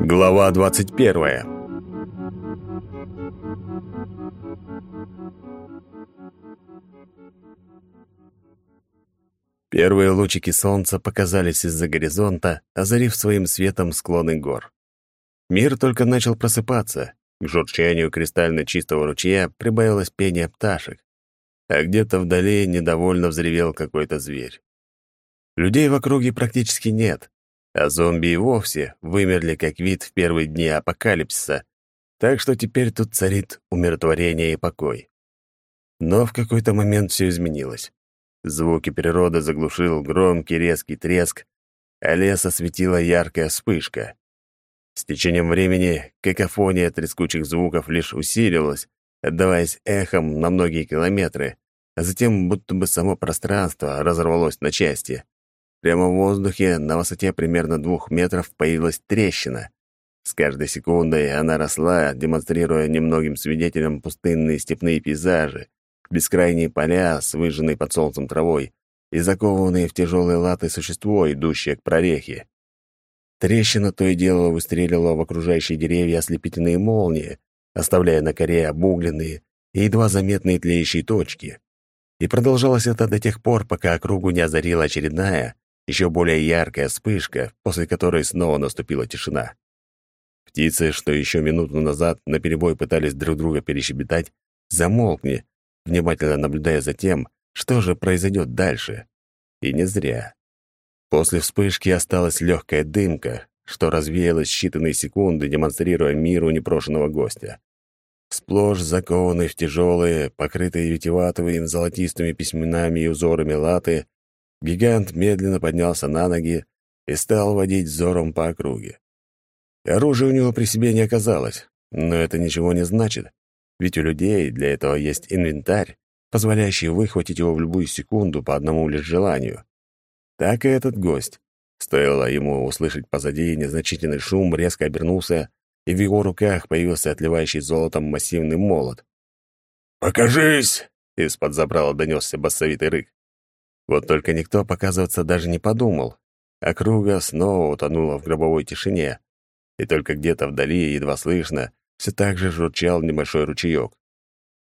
Глава двадцать первая. Первые лучики солнца показались из-за горизонта, озарив своим светом склоны гор. Мир только начал просыпаться. К журчанию кристально чистого ручья прибавилось пение пташек, а где-то вдали недовольно взревел какой-то зверь. Людей в округе практически нет, а зомби и вовсе вымерли как вид в первые дни апокалипсиса, так что теперь тут царит умиротворение и покой. Но в какой-то момент все изменилось. Звуки природы заглушил громкий резкий треск, а лес осветила яркая вспышка. С течением времени какофония трескучих звуков лишь усиливалась, отдаваясь эхом на многие километры, а затем будто бы само пространство разорвалось на части. Прямо в воздухе на высоте примерно двух метров появилась трещина. С каждой секундой она росла, демонстрируя немногим свидетелям пустынные степные пейзажи, бескрайние поля с выжженной под солнцем травой и закованные в тяжелые латы существо, идущее к прорехе. Трещина то и дело выстрелила в окружающие деревья ослепительные молнии, оставляя на коре обугленные и едва заметные тлеющие точки. И продолжалось это до тех пор, пока округу не озарила очередная, еще более яркая вспышка, после которой снова наступила тишина. Птицы, что еще минуту назад наперебой пытались друг друга перещебетать, замолкни, внимательно наблюдая за тем, что же произойдет дальше. И не зря. После вспышки осталась легкая дымка, что развеялась считанные секунды, демонстрируя миру непрошенного гостя. Сплошь закованный в тяжелые, покрытые витиеватыми золотистыми письменами и узорами латы, гигант медленно поднялся на ноги и стал водить взором по округе. Оружия у него при себе не оказалось, но это ничего не значит, ведь у людей для этого есть инвентарь, позволяющий выхватить его в любую секунду по одному лишь желанию. Так и этот гость. Стоило ему услышать позади незначительный шум, резко обернулся, и в его руках появился отливающий золотом массивный молот. «Покажись!» — из-под забрала донесся басовитый рык. Вот только никто показываться даже не подумал. Округа снова утонула в гробовой тишине, и только где-то вдали, едва слышно, все так же журчал небольшой ручеек.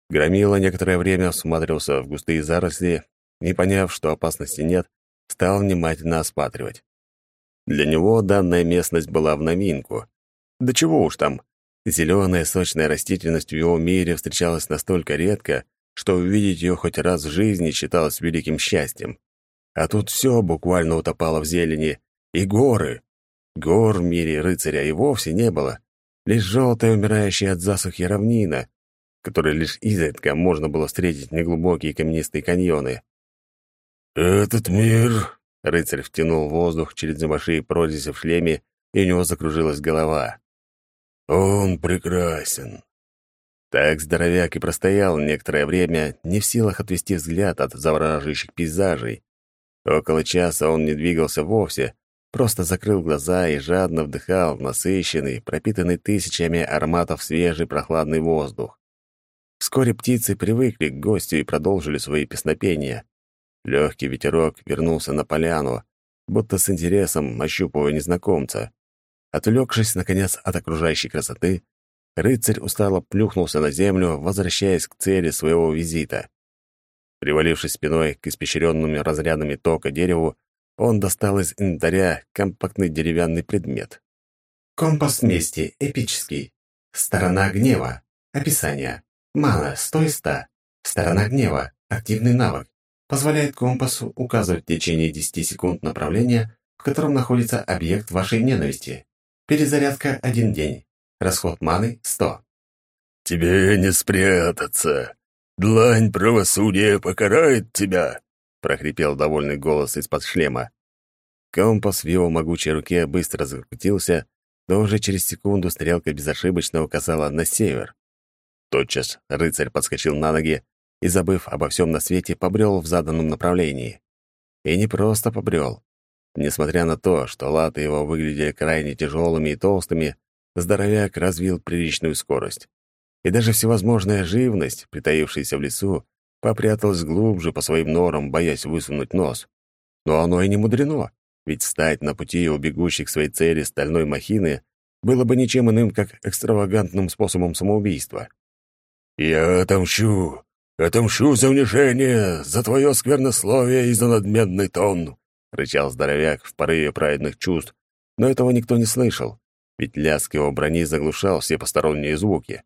Громила некоторое время всматривался в густые заросли, не поняв, что опасности нет, стал внимательно осматривать. Для него данная местность была в новинку. Да чего уж там. Зеленая сочная растительность в его мире встречалась настолько редко, что увидеть ее хоть раз в жизни считалось великим счастьем. А тут все буквально утопало в зелени. И горы. Гор в мире рыцаря и вовсе не было. Лишь желтая, умирающая от засухи равнина, которой лишь изредка можно было встретить неглубокие каменистые каньоны. «Этот мир...» — рыцарь втянул воздух через небольшие прорези в шлеме, и у него закружилась голова. «Он прекрасен». Так здоровяк и простоял некоторое время, не в силах отвести взгляд от завораживающих пейзажей. Около часа он не двигался вовсе, просто закрыл глаза и жадно вдыхал насыщенный, пропитанный тысячами ароматов свежий прохладный воздух. Вскоре птицы привыкли к гостю и продолжили свои песнопения. Легкий ветерок вернулся на поляну, будто с интересом ощупывая незнакомца. Отвлекшись, наконец, от окружающей красоты, рыцарь устало плюхнулся на землю, возвращаясь к цели своего визита. Привалившись спиной к испещренными разрядами тока дереву, он достал из инвентаря компактный деревянный предмет. Компас мести, эпический. Сторона гнева. Описание. Мало, 100 из 100. Сторона гнева. Активный навык позволяет компасу указывать в течение 10 секунд направление, в котором находится объект вашей ненависти. Перезарядка – один день. Расход маны – 100. «Тебе не спрятаться. Длань правосудия покарает тебя», — прохрипел довольный голос из-под шлема. Компас в его могучей руке быстро закрутился, но уже через секунду стрелка безошибочно указала на север. Тотчас рыцарь подскочил на ноги, и, забыв обо всем на свете, побрел в заданном направлении. И не просто побрел. Несмотря на то, что латы его выглядели крайне тяжелыми и толстыми, здоровяк развил приличную скорость. И даже всевозможная живность, притаившаяся в лесу, попряталась глубже по своим норам, боясь высунуть нос. Но оно и не мудрено, ведь стать на пути у бегущих к своей цели стальной махины было бы ничем иным, как экстравагантным способом самоубийства. «Я отомщу! Отомщу за унижение, за твое сквернословие и за надменный тон!» — рычал здоровяк в порыве праведных чувств, но этого никто не слышал, ведь лязг его брони заглушал все посторонние звуки.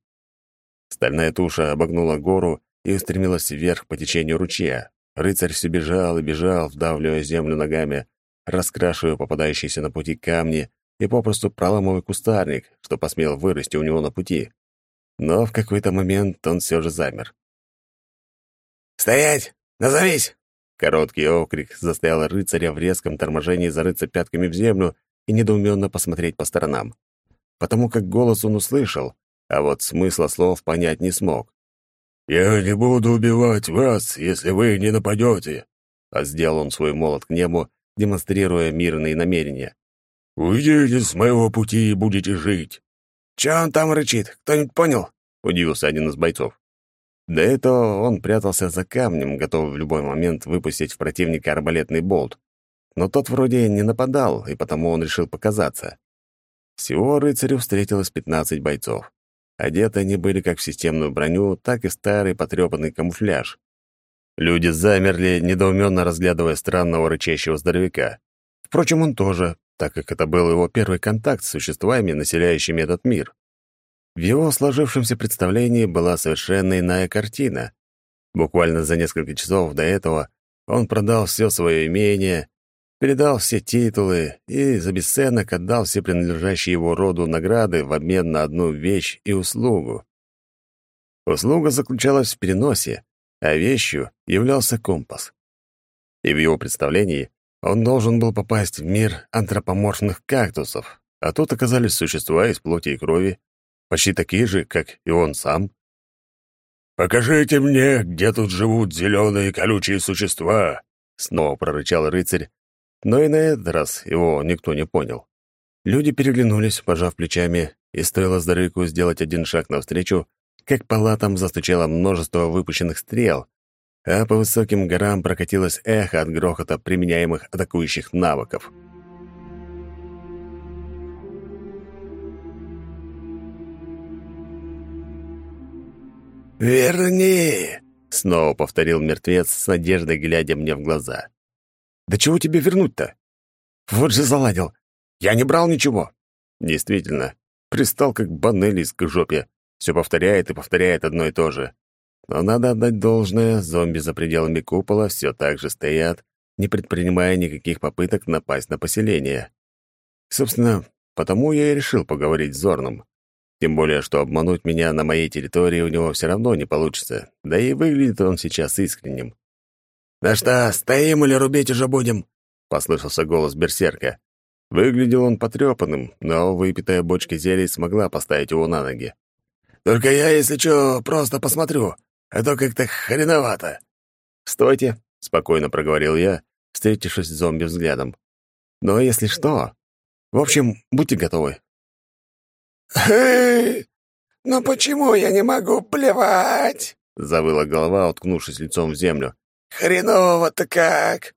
Стальная туша обогнула гору и устремилась вверх по течению ручья. Рыцарь все бежал и бежал, вдавливая землю ногами, раскрашивая попадающиеся на пути камни и попросту проламывая кустарник, что посмел вырасти у него на пути. Но в какой-то момент он все же замер. «Стоять! Назовись!» Короткий окрик заставил рыцаря в резком торможении зарыться пятками в землю и недоуменно посмотреть по сторонам. Потому как голос он услышал, а вот смысла слов понять не смог. «Я не буду убивать вас, если вы не нападете!» А сделал он свой молот к небу, демонстрируя мирные намерения. «Уйдите с моего пути и будете жить!» «Чё он там рычит? Кто-нибудь понял?» — удивился один из бойцов. До этого он прятался за камнем, готовый в любой момент выпустить в противника арбалетный болт. Но тот вроде не нападал, и потому он решил показаться. Всего рыцарю встретилось 15 бойцов. Одеты они были как в системную броню, так и старый потрепанный камуфляж. Люди замерли, недоуменно разглядывая странного рычащего здоровяка. Впрочем, он тоже, так как это был его первый контакт с существами, населяющими этот мир. В его сложившемся представлении была совершенно иная картина. Буквально за несколько часов до этого он продал все свое имение, передал все титулы и за бесценок отдал все принадлежащие его роду награды в обмен на одну вещь и услугу. Услуга заключалась в переносе, а вещью являлся компас. И в его представлении он должен был попасть в мир антропоморфных кактусов, а тут оказались существа из плоти и крови, почти такие же, как и он сам. «Покажите мне, где тут живут зеленые колючие существа!» — снова прорычал рыцарь, но и на этот раз его никто не понял. Люди переглянулись, пожав плечами, и стоило здоровяку сделать один шаг навстречу, как по латам застучало множество выпущенных стрел, а по высоким горам прокатилось эхо от грохота применяемых атакующих навыков. «Верни!» — снова повторил мертвец с надеждой, глядя мне в глаза. «Да чего тебе вернуть-то? Вот же заладил! Я не брал ничего!» Действительно, пристал как банелис к жопе. Все повторяет и повторяет одно и то же. Но надо отдать должное, зомби за пределами купола все так же стоят, не предпринимая никаких попыток напасть на поселение. Собственно, потому я и решил поговорить с Зорном. Тем более, что обмануть меня на моей территории у него все равно не получится, да и выглядит он сейчас искренним. «Да что, стоим или рубить уже будем?» — послышался голос берсерка. Выглядел он потрепанным, но выпитая бочка зелий смогла поставить его на ноги. «Только я, если что, просто посмотрю, а то как-то хреновато». «Стойте», — спокойно проговорил я, встретившись с зомби взглядом. «Но если что... В общем, будьте готовы, «Эй, ну почему я не могу плевать?» — завыла голова, уткнувшись лицом в землю. «Хреново-то как!»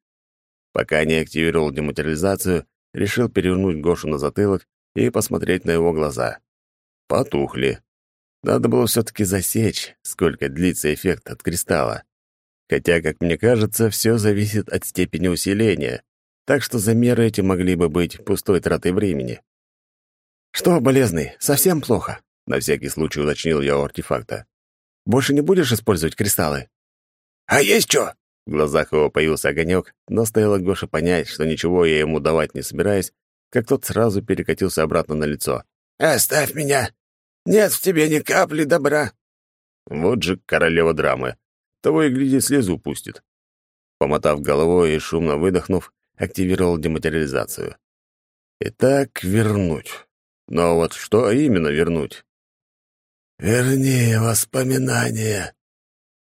Пока не активировал дематериализацию, решил перевернуть Гошу на затылок и посмотреть на его глаза. Потухли. Надо было все-таки засечь, сколько длится эффект от кристалла. Хотя, как мне кажется, все зависит от степени усиления, так что замеры эти могли бы быть пустой тратой времени. «Что, болезный, совсем плохо?» — на всякий случай уточнил я у артефакта. «Больше не будешь использовать кристаллы?» «А есть что?» В глазах его появился огонек, но стоило Гоше понять, что ничего я ему давать не собираюсь, как тот сразу перекатился обратно на лицо. «Оставь меня! Нет в тебе ни капли добра!» Вот же королева драмы. Того и гляди, слезу пустит. Помотав головой и шумно выдохнув, активировал дематериализацию. Итак, вернуть. Но вот что именно вернуть? «Верни воспоминания.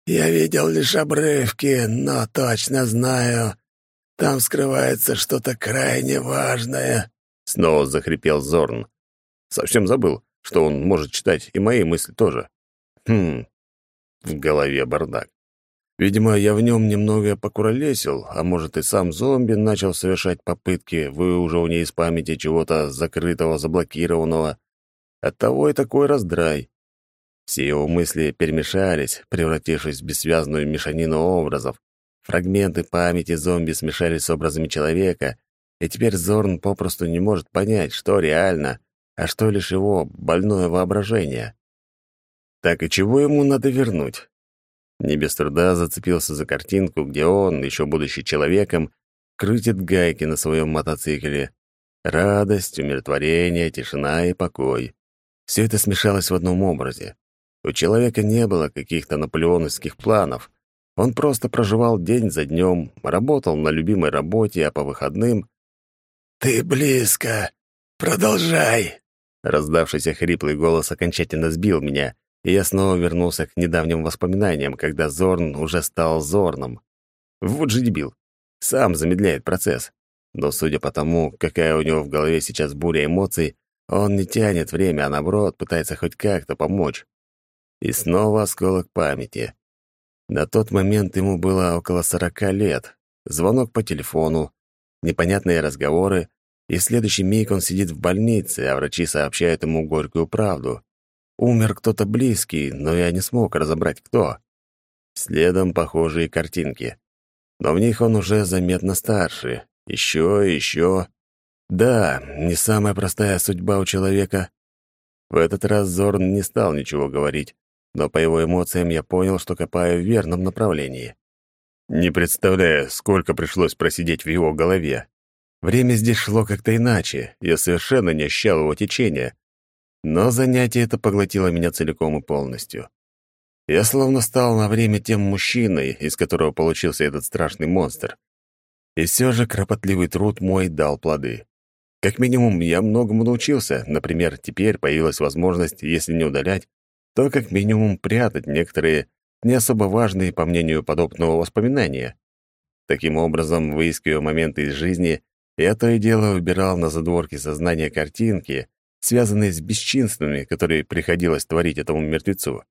Я видел лишь обрывки, но точно знаю, там скрывается что-то крайне важное», — снова захрипел Зорн. Совсем забыл, что он может читать и мои мысли тоже. Хм, в голове бардак. Видимо, я в нем немного покуролесил, а может и сам зомби начал совершать попытки выуживания из памяти чего-то закрытого, заблокированного. Оттого и такой раздрай. Все его мысли перемешались, превратившись в бессвязную мешанину образов. Фрагменты памяти зомби смешались с образами человека, и теперь Зорн попросту не может понять, что реально, а что лишь его больное воображение. Так и чего ему надо вернуть? Не без труда зацепился за картинку, где он, еще будучи человеком, крутит гайки на своем мотоцикле. Радость, умиротворение, тишина и покой. Все это смешалось в одном образе. У человека не было каких-то наполеоновских планов. Он просто проживал день за днем, работал на любимой работе, а по выходным... «Ты близко! Продолжай!» Раздавшийся хриплый голос окончательно сбил меня, и я снова вернулся к недавним воспоминаниям, когда Зорн уже стал Зорном. Вот же дебил. Сам замедляет процесс. Но судя по тому, какая у него в голове сейчас буря эмоций, он не тянет время, а наоборот пытается хоть как-то помочь. И снова осколок памяти. На тот момент ему было около сорока лет. Звонок по телефону, непонятные разговоры, и в следующий миг он сидит в больнице, а врачи сообщают ему горькую правду. Умер кто-то близкий, но я не смог разобрать, кто. Следом похожие картинки. Но в них он уже заметно старше. Еще еще. Да, не самая простая судьба у человека. В этот раз Зорн не стал ничего говорить, но по его эмоциям я понял, что копаю в верном направлении. Не представляю, сколько пришлось просидеть в его голове. Время здесь шло как-то иначе, я совершенно не ощущал его течения, но занятие это поглотило меня целиком и полностью. Я словно стал на время тем мужчиной, из которого получился этот страшный монстр. И все же кропотливый труд мой дал плоды. Как минимум, я многому научился. Например, теперь появилась возможность, если не удалять, то как минимум прятать некоторые не особо важные, по мнению подобного, воспоминания. Таким образом, выискивая моменты из жизни, я то и дело убирал на задворке сознания картинки, связанные с бесчинствами, которые приходилось творить этому мертвецу.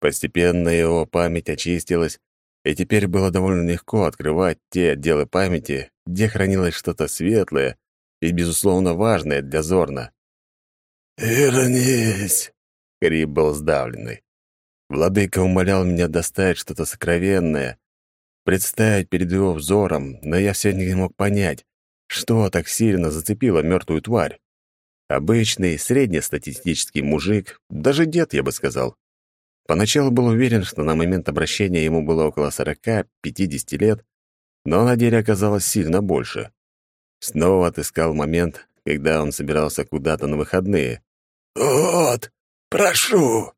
Постепенно его память очистилась, и теперь было довольно легко открывать те отделы памяти, где хранилось что-то светлое и, безусловно, важное для Зорна. «Вернись!» — Крип был сдавленный. Владыка умолял меня достать что-то сокровенное, представить перед его взором, но я все не мог понять, что так сильно зацепило мертвую тварь. Обычный, среднестатистический мужик, даже дед, я бы сказал. Поначалу был уверен, что на момент обращения ему было около 40-50 лет, но на деле оказалось сильно больше. Снова отыскал момент, когда он собирался куда-то на выходные. «Вот, прошу!»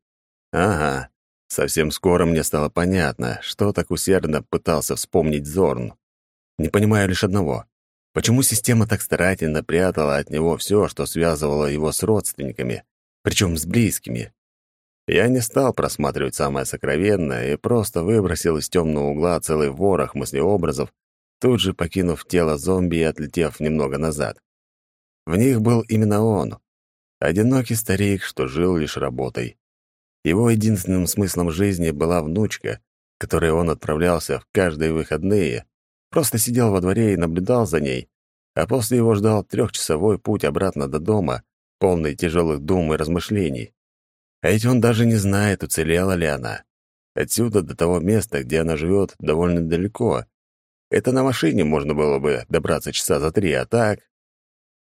«Ага, совсем скоро мне стало понятно, что так усердно пытался вспомнить Зорн. Не понимаю лишь одного. Почему система так старательно прятала от него все, что связывало его с родственниками, причем с близкими? Я не стал просматривать самое сокровенное и просто выбросил из темного угла целый ворох мыслеобразов, тут же покинув тело зомби и отлетев немного назад. В них был именно он, одинокий старик, что жил лишь работой. Его единственным смыслом жизни была внучка, которой он отправлялся в каждые выходные, Просто сидел во дворе и наблюдал за ней, а после его ждал трехчасовой путь обратно до дома, полный тяжелых дум и размышлений. А ведь он даже не знает, уцелела ли она. Отсюда до того места, где она живет, довольно далеко. Это на машине можно было бы добраться часа за три, а так...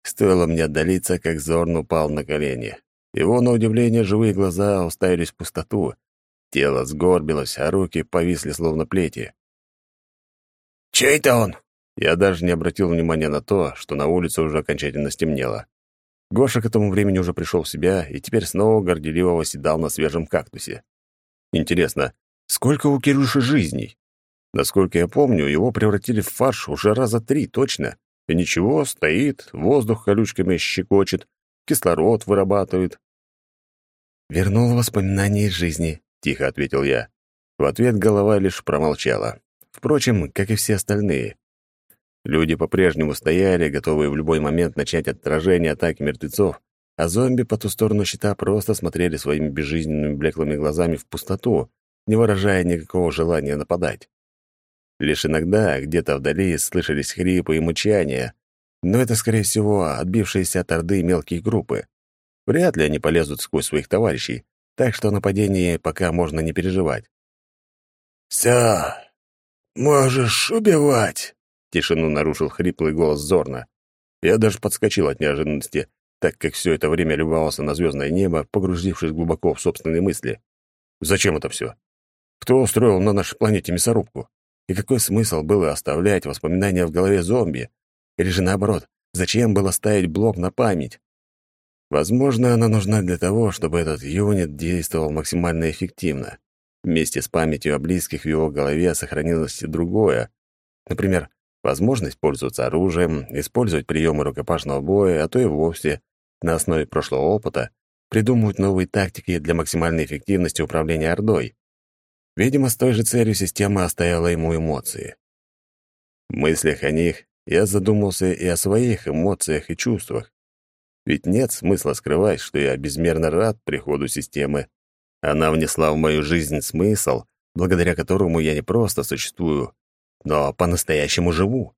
Стоило мне отдалиться, как Зорн упал на колени. Его, на удивление, живые глаза уставились в пустоту. Тело сгорбилось, а руки повисли словно плети. «Чей это он?» Я даже не обратил внимания на то, что на улице уже окончательно стемнело. Гоша к этому времени уже пришел в себя и теперь снова горделиво восседал на свежем кактусе. Интересно, сколько у Кирюши жизней? Насколько я помню, его превратили в фарш уже раза три точно. И ничего, стоит, воздух колючками щекочет, кислород вырабатывает. «Вернул воспоминания из жизни», — тихо ответил я. В ответ голова лишь промолчала. Впрочем, как и все остальные. Люди по-прежнему стояли, готовые в любой момент начать отражение атаки мертвецов, а зомби по ту сторону щита просто смотрели своими безжизненными блеклыми глазами в пустоту, не выражая никакого желания нападать. Лишь иногда где-то вдали слышались хрипы и мычания, но это, скорее всего, отбившиеся от Орды мелкие группы. Вряд ли они полезут сквозь своих товарищей, так что нападение пока можно не переживать. «Всё, можешь убивать!» — тишину нарушил хриплый голос Зорна. Я даже подскочил от неожиданности, так как все это время любовался на звездное небо, погрузившись глубоко в собственные мысли. Зачем это все? Кто устроил на нашей планете мясорубку? И какой смысл было оставлять воспоминания в голове зомби? Или же наоборот, зачем было ставить блок на память? Возможно, она нужна для того, чтобы этот юнит действовал максимально эффективно. Вместе с памятью о близких в его голове сохранилось и другое. Например, возможность пользоваться оружием, использовать приемы рукопашного боя, а то и вовсе, на основе прошлого опыта, придумывать новые тактики для максимальной эффективности управления Ордой. Видимо, с той же целью система оставила ему эмоции. В мыслях о них я задумался и о своих эмоциях и чувствах. Ведь нет смысла скрывать, что я безмерно рад приходу системы. Она внесла в мою жизнь смысл, благодаря которому я не просто существую, но по-настоящему живу.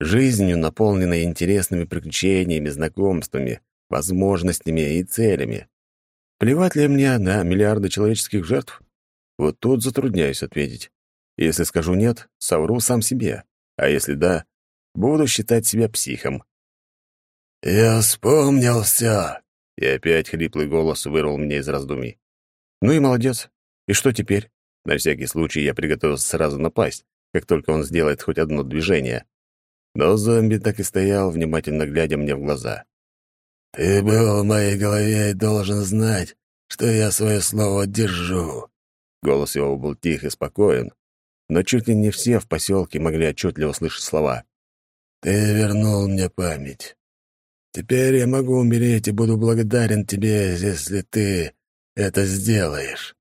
Жизнью, наполненной интересными приключениями, знакомствами, возможностями и целями. Плевать ли мне на миллиарды человеческих жертв? Вот тут затрудняюсь ответить. Если скажу «нет», совру сам себе. А если «да», буду считать себя психом. «Я вспомнил все!» И опять хриплый голос вырвал меня из раздумий. «Ну и молодец. И что теперь?» На всякий случай я приготовился сразу напасть, как только он сделает хоть одно движение. Но зомби так и стоял, внимательно глядя мне в глаза. «Ты был в моей голове и должен знать, что я свое слово держу. Голос его был тих и спокоен, но чуть ли не все в поселке могли отчетливо слышать слова. «Ты вернул мне память. Теперь я могу умереть и буду благодарен тебе, если ты это сделаешь».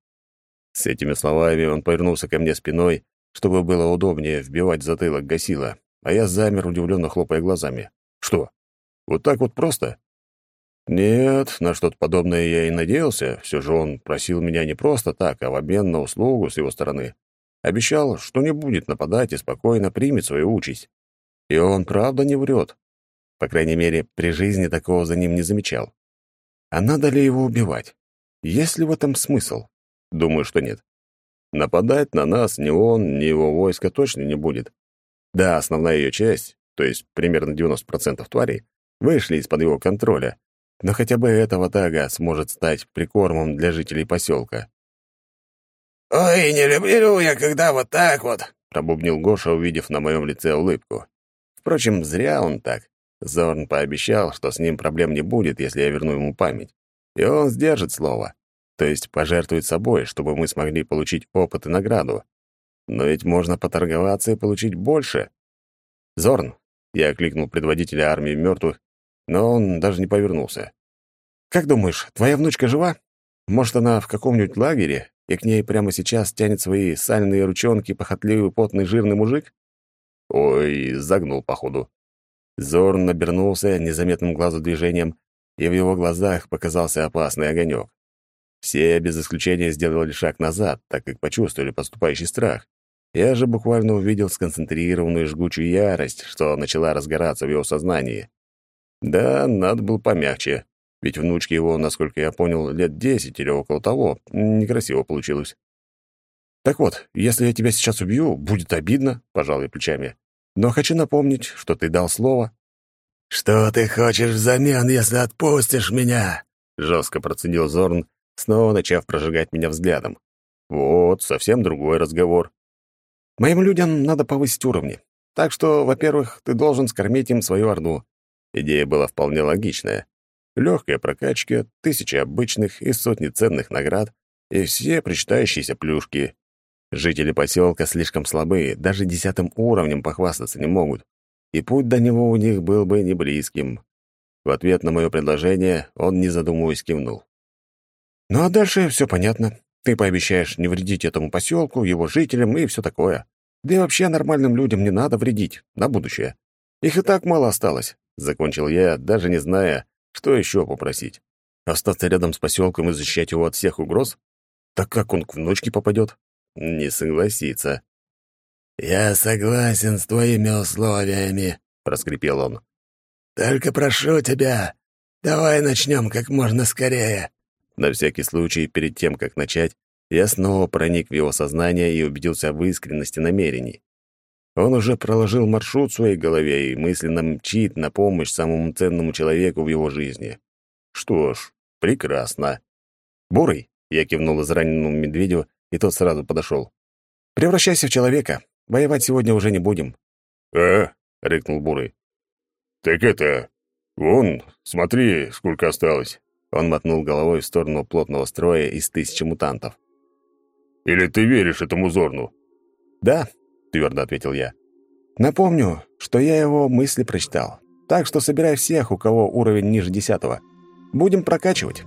С этими словами он повернулся ко мне спиной, чтобы было удобнее вбивать затылок гасила, а я замер, удивленно хлопая глазами. «Что? Вот так вот просто?» Нет, на что-то подобное я и надеялся. Все же он просил меня не просто так, а в обмен на услугу с его стороны. Обещал, что не будет нападать и спокойно примет свою участь. И он правда не врет. По крайней мере, при жизни такого за ним не замечал. А надо ли его убивать? Есть ли в этом смысл? Думаю, что нет. Нападать на нас ни он, ни его войско точно не будет. Да, основная ее часть, то есть примерно 90% тварей, вышли из-под его контроля, но хотя бы эта ватага сможет стать прикормом для жителей поселка. «Ой, не люблю я, когда вот так вот», — пробубнил Гоша, увидев на моем лице улыбку. Впрочем, зря он так. Зорн пообещал, что с ним проблем не будет, если я верну ему память. И он сдержит слово. То есть пожертвует собой, чтобы мы смогли получить опыт и награду. Но ведь можно поторговаться и получить больше. «Зорн», — я окликнул предводителя армии мертвых но он даже не повернулся. «Как думаешь, твоя внучка жива? Может, она в каком-нибудь лагере, и к ней прямо сейчас тянет свои сальные ручонки похотливый, потный, жирный мужик?» Ой, загнул, походу. Зорн набернулся незаметным глазу движением, и в его глазах показался опасный огонек. Все, без исключения, сделали шаг назад, так как почувствовали поступающий страх. Я же буквально увидел сконцентрированную жгучую ярость, что начала разгораться в его сознании. Да, надо было помягче, ведь внучке его, насколько я понял, лет десять или около того. Некрасиво получилось. «Так вот, если я тебя сейчас убью, будет обидно», — пожал я плечами. «Но хочу напомнить, что ты дал слово». «Что ты хочешь взамен, если отпустишь меня?» — жестко процедил Зорн, снова начав прожигать меня взглядом. «Вот, совсем другой разговор. Моим людям надо повысить уровни. Так что, во-первых, ты должен скормить им свою орду. Идея была вполне логичная. Легкая прокачка, тысячи обычных и сотни ценных наград, и все причитающиеся плюшки. Жители поселка слишком слабые, даже десятым уровнем похвастаться не могут, и путь до него у них был бы не близким. В ответ на мое предложение он, не задумываясь, кивнул. «Ну а дальше все понятно. Ты пообещаешь не вредить этому поселку, его жителям и все такое. Да и вообще нормальным людям не надо вредить, на будущее. Их и так мало осталось. Закончил я, даже не зная, что еще попросить. Остаться рядом с поселком и защищать его от всех угроз? Так как он к внучке попадет? не согласится. «Я согласен с твоими условиями», — проскрипел он. «Только прошу тебя, давай начнем как можно скорее». На всякий случай, перед тем, как начать, я снова проник в его сознание и убедился в искренности намерений. Он уже проложил маршрут в своей голове и мысленно мчит на помощь самому ценному человеку в его жизни. Что ж, прекрасно. «Бурый», — я кивнул израненному медведю, и тот сразу подошел. «Превращайся в человека. Воевать сегодня уже не будем». «А?» — рыкнул Бурый. «Так это... Вон, смотри, сколько осталось». Он мотнул головой в сторону плотного строя из тысячи мутантов. «Или ты веришь этому Зорну?» «Да», — твердо ответил я. «Напомню, что я его мысли прочитал. Так что собирай всех, у кого уровень ниже десятого. Будем прокачивать».